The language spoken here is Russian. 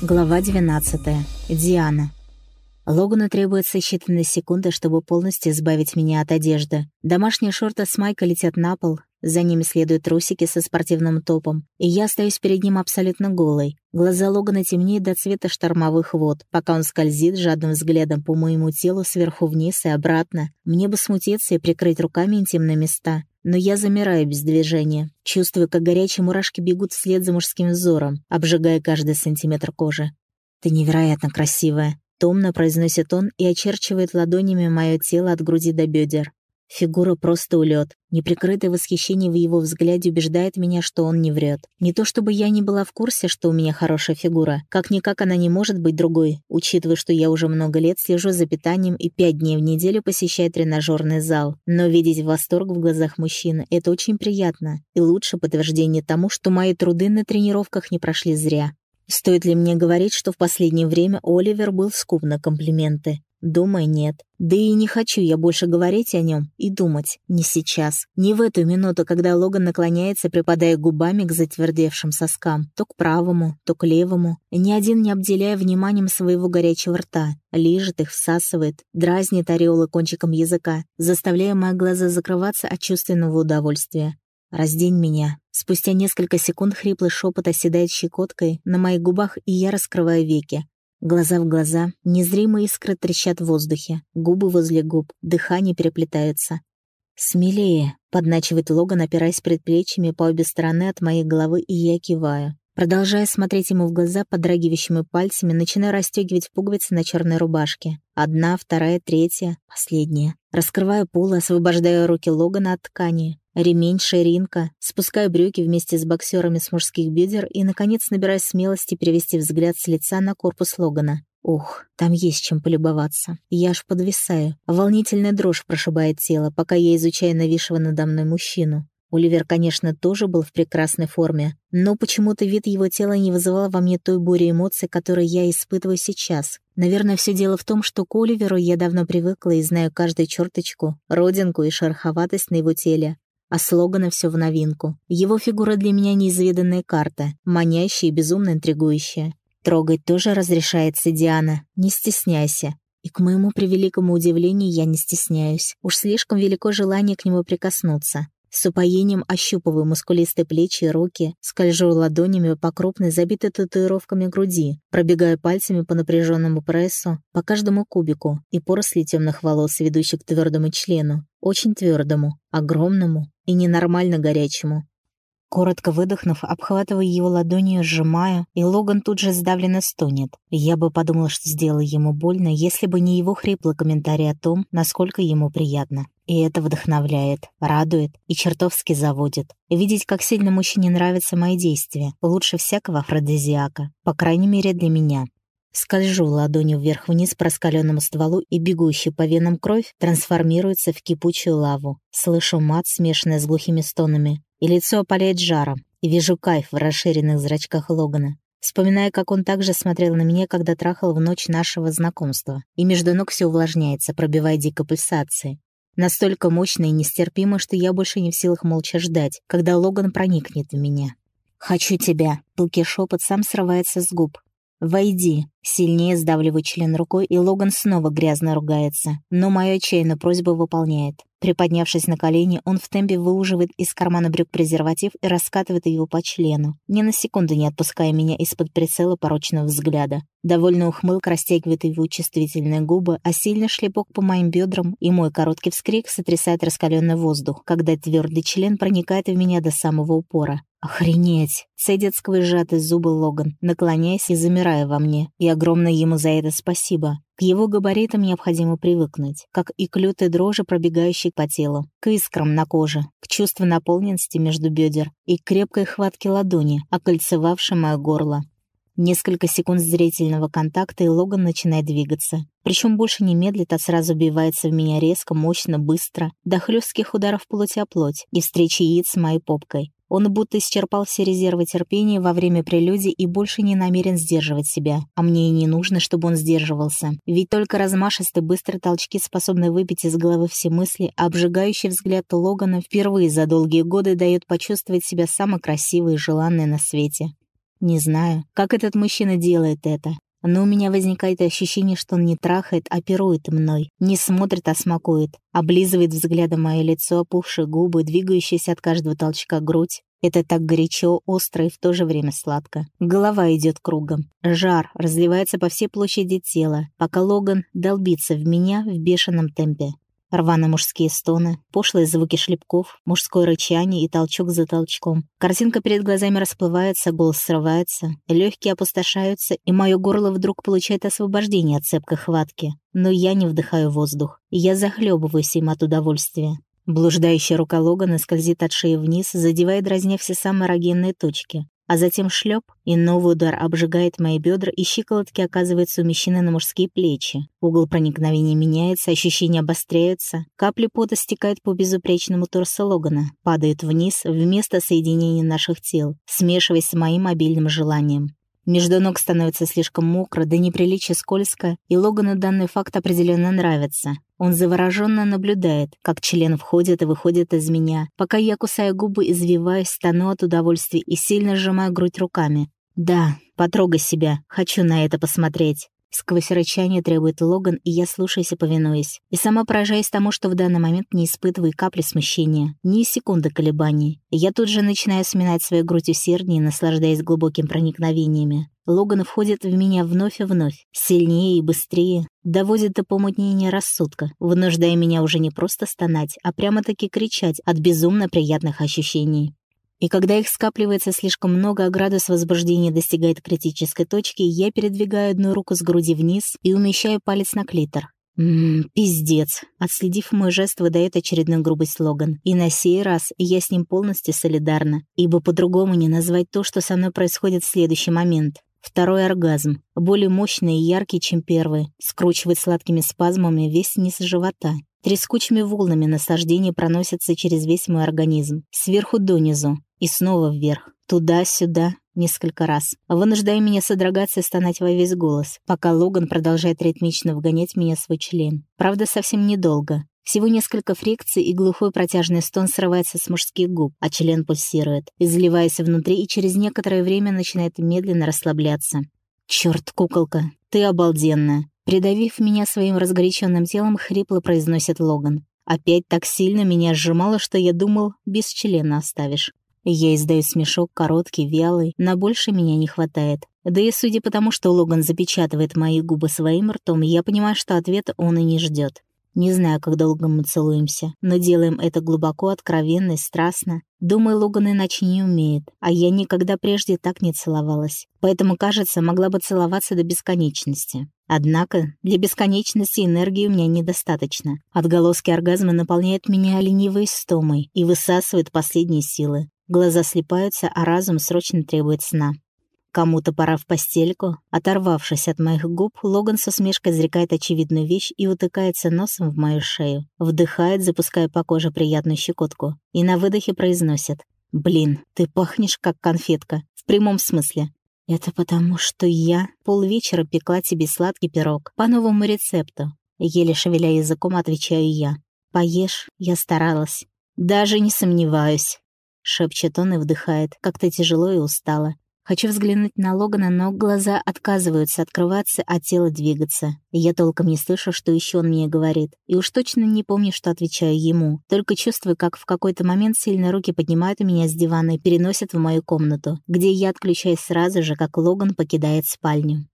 Глава 12. Диана. Логану требуется считанные секунды, чтобы полностью избавить меня от одежды. Домашние шорты с майкой летят на пол, за ними следуют трусики со спортивным топом, и я остаюсь перед ним абсолютно голой. Глаза Логана темнеют до цвета штормовых вод, пока он скользит жадным взглядом по моему телу сверху вниз и обратно. Мне бы смутиться и прикрыть руками интимные места. Но я замираю без движения, чувствую, как горячие мурашки бегут вслед за мужским взором, обжигая каждый сантиметр кожи. «Ты невероятно красивая», — томно произносит он и очерчивает ладонями мое тело от груди до бедер. Фигура просто улет. Неприкрытое восхищение в его взгляде убеждает меня, что он не врет. Не то чтобы я не была в курсе, что у меня хорошая фигура. Как-никак она не может быть другой, учитывая, что я уже много лет слежу за питанием и пять дней в неделю посещаю тренажерный зал. Но видеть восторг в глазах мужчины — это очень приятно. И лучше подтверждение тому, что мои труды на тренировках не прошли зря. Стоит ли мне говорить, что в последнее время Оливер был скуп на комплименты? Думаю, нет. Да и не хочу я больше говорить о нем и думать. Не сейчас. Не в эту минуту, когда Логан наклоняется, припадая губами к затвердевшим соскам. То к правому, то к левому. Ни один не обделяя вниманием своего горячего рта. Лижет их, всасывает, дразнит ореолы кончиком языка, заставляя мои глаза закрываться от чувственного удовольствия. «Раздень меня». Спустя несколько секунд хриплый шепот оседает щекоткой на моих губах, и я раскрываю веки. Глаза в глаза, незримые искры трещат в воздухе, губы возле губ, дыхание переплетаются. «Смелее», — подначивает Логан, опираясь предплечьями по обе стороны от моей головы, и я киваю. Продолжая смотреть ему в глаза подрагивающими пальцами, начинаю расстегивать пуговицы на черной рубашке. Одна, вторая, третья, последняя. Раскрываю полы, освобождаю руки Логана от ткани. Ремень, ширинка. Спускаю брюки вместе с боксерами с мужских бедер и, наконец, набираю смелости перевести взгляд с лица на корпус Логана. Ух, там есть чем полюбоваться. Я аж подвисаю. Волнительная дрожь прошибает тело, пока я изучаю нависшего надо мной мужчину. Оливер, конечно, тоже был в прекрасной форме, но почему-то вид его тела не вызывал во мне той бури эмоций, которые я испытываю сейчас. Наверное, все дело в том, что к Оливеру я давно привыкла и знаю каждую черточку, родинку и шероховатость на его теле. А слогана все в новинку. Его фигура для меня неизведанная карта, манящая и безумно интригующая. Трогать тоже разрешается, Диана. Не стесняйся. И к моему превеликому удивлению я не стесняюсь. Уж слишком велико желание к нему прикоснуться. С упоением ощупываю мускулистые плечи и руки, скольжу ладонями по крупной, забитой татуировками груди, пробегаю пальцами по напряженному прессу, по каждому кубику и поросли темных волос, ведущих к твердому члену, очень твердому, огромному и ненормально горячему. Коротко выдохнув, обхватываю его ладонью, сжимаю, и Логан тут же сдавленно стонет. Я бы подумала, что сделаю ему больно, если бы не его хриплый комментарий о том, насколько ему приятно. И это вдохновляет, радует и чертовски заводит. Видеть, как сильно мужчине нравятся мои действия, лучше всякого афродизиака, по крайней мере для меня. Скольжу ладонью вверх-вниз по раскаленному стволу, и бегущая по венам кровь трансформируется в кипучую лаву. Слышу мат, смешанный с глухими стонами, и лицо опаляет жаром, и вижу кайф в расширенных зрачках Логана. Вспоминая, как он также смотрел на меня, когда трахал в ночь нашего знакомства, и между ног все увлажняется, пробивая дико пульсации. Настолько мощно и нестерпимо, что я больше не в силах молча ждать, когда Логан проникнет в меня. «Хочу тебя!» Пылкий шепот сам срывается с губ. «Войди!» Сильнее сдавливаю член рукой, и Логан снова грязно ругается. Но мою отчаянную просьбу выполняет. Приподнявшись на колени, он в темпе выуживает из кармана брюк презерватив и раскатывает его по члену, ни на секунду не отпуская меня из-под прицела порочного взгляда. Довольно ухмылка растягивает его чувствительные губы, а сильный шлепок по моим бедрам и мой короткий вскрик сотрясает раскаленный воздух, когда твердый член проникает в меня до самого упора. «Охренеть!» — цедит сквозь сжатые зубы Логан, наклоняясь и замирая во мне. И огромное ему за это спасибо. К его габаритам необходимо привыкнуть, как и к лютой дрожи, пробегающей по телу, к искрам на коже, к чувству наполненности между бедер и к крепкой хватке ладони, окольцевавшей мое горло. Несколько секунд зрительного контакта, и Логан начинает двигаться. Причем больше не медлит, а сразу убивается в меня резко, мощно, быстро, до хлестких ударов плоть о плоть и встречи яиц с моей попкой. Он будто исчерпал все резервы терпения во время прелюдии и больше не намерен сдерживать себя. А мне и не нужно, чтобы он сдерживался. Ведь только размашистые быстрые толчки способны выбить из головы все мысли, а обжигающий взгляд Логана впервые за долгие годы дает почувствовать себя самой красивой и желанной на свете. Не знаю, как этот мужчина делает это, но у меня возникает ощущение, что он не трахает, а пирует мной, не смотрит, а смакует, облизывает взглядом мое лицо, опухшие губы, двигающиеся от каждого толчка грудь. Это так горячо, остро и в то же время сладко. Голова идет кругом. Жар разливается по всей площади тела, пока Логан долбится в меня в бешеном темпе. Рваные мужские стоны, пошлые звуки шлепков, мужское рычание и толчок за толчком. Картинка перед глазами расплывается, голос срывается, легкие опустошаются, и мое горло вдруг получает освобождение от цепкой хватки. Но я не вдыхаю воздух. Я захлебываюсь им от удовольствия. Блуждающая рука Логана скользит от шеи вниз, задевая дразня все самые эрогенные точки а затем шлеп, и новый удар обжигает мои бедра, и щиколотки оказываются умещены на мужские плечи. Угол проникновения меняется, ощущения обостряются, капли пота стекают по безупречному торсу Логана, падают вниз вместо соединения наших тел, смешиваясь с моим обильным желанием. Между ног становится слишком мокро, да неприличие скользко, и Логану данный факт определенно нравится. Он завороженно наблюдает, как член входит и выходит из меня, пока я кусаю губы, извиваюсь, стану от удовольствия и сильно сжимаю грудь руками. «Да, потрогай себя, хочу на это посмотреть». Сквозь рычание требует Логан, и я слушаюсь и повинуюсь. И сама поражаюсь тому, что в данный момент не испытываю капли смущения, ни секунды колебаний. Я тут же начинаю сминать свою грудь усерднее, наслаждаясь глубоким проникновениями. Логан входит в меня вновь и вновь, сильнее и быстрее, доводит до помутнения рассудка, вынуждая меня уже не просто стонать, а прямо-таки кричать от безумно приятных ощущений. И когда их скапливается слишком много, а градус возбуждения достигает критической точки, я передвигаю одну руку с груди вниз и умещаю палец на клитор. «Ммм, пиздец!» Отследив мой жест, выдает очередной грубый слоган. И на сей раз я с ним полностью солидарна, ибо по-другому не назвать то, что со мной происходит в следующий момент. Второй оргазм, более мощный и яркий, чем первый, скручивает сладкими спазмами весь низ живота. Трескучими волнами наслаждение проносится через весь мой организм, сверху донизу, и снова вверх, туда-сюда, несколько раз, вынуждая меня содрогаться и стонать во весь голос, пока Логан продолжает ритмично вгонять меня в свой член. Правда, совсем недолго. Всего несколько фрикций, и глухой протяжный стон срывается с мужских губ, а член пульсирует, изливаясь внутри и через некоторое время начинает медленно расслабляться. «Чёрт, куколка, ты обалденная!» Придавив меня своим разгоряченным телом, хрипло произносит Логан. Опять так сильно меня сжимало, что я думал, без члена оставишь. Я издаю смешок, короткий, вялый, на больше меня не хватает. Да и судя по тому, что Логан запечатывает мои губы своим ртом, я понимаю, что ответа он и не ждет. Не знаю, как долго мы целуемся, но делаем это глубоко, откровенно и страстно. Думаю, Логан иначе не умеет, а я никогда прежде так не целовалась. Поэтому, кажется, могла бы целоваться до бесконечности. Однако для бесконечности энергии у меня недостаточно. Отголоски оргазма наполняют меня ленивой стомой и высасывают последние силы. Глаза слепаются, а разум срочно требует сна. Кому-то пора в постельку. Оторвавшись от моих губ, Логан со смешкой изрекает очевидную вещь и утыкается носом в мою шею. Вдыхает, запуская по коже приятную щекотку. И на выдохе произносит. «Блин, ты пахнешь как конфетка. В прямом смысле. Это потому, что я полвечера пекла тебе сладкий пирог по новому рецепту. Еле шевеля языком, отвечаю я. Поешь, я старалась. Даже не сомневаюсь. Шепчет он и вдыхает, как-то тяжело и устало. Хочу взглянуть на Логана, но глаза отказываются открываться, а тело двигаться. Я толком не слышу, что еще он мне говорит. И уж точно не помню, что отвечаю ему. Только чувствую, как в какой-то момент сильные руки поднимают меня с дивана и переносят в мою комнату, где я отключаюсь сразу же, как Логан покидает спальню.